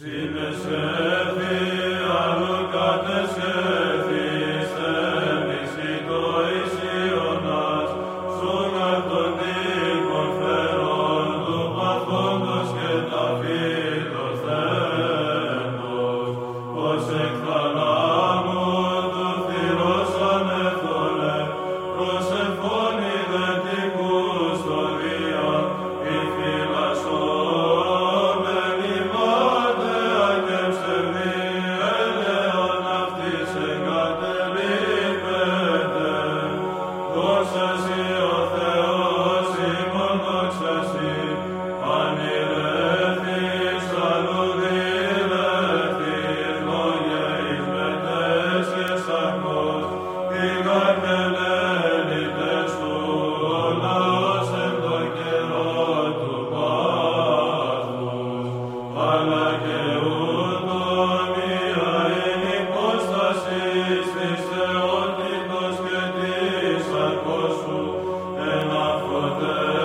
Si me Lord, Adonai.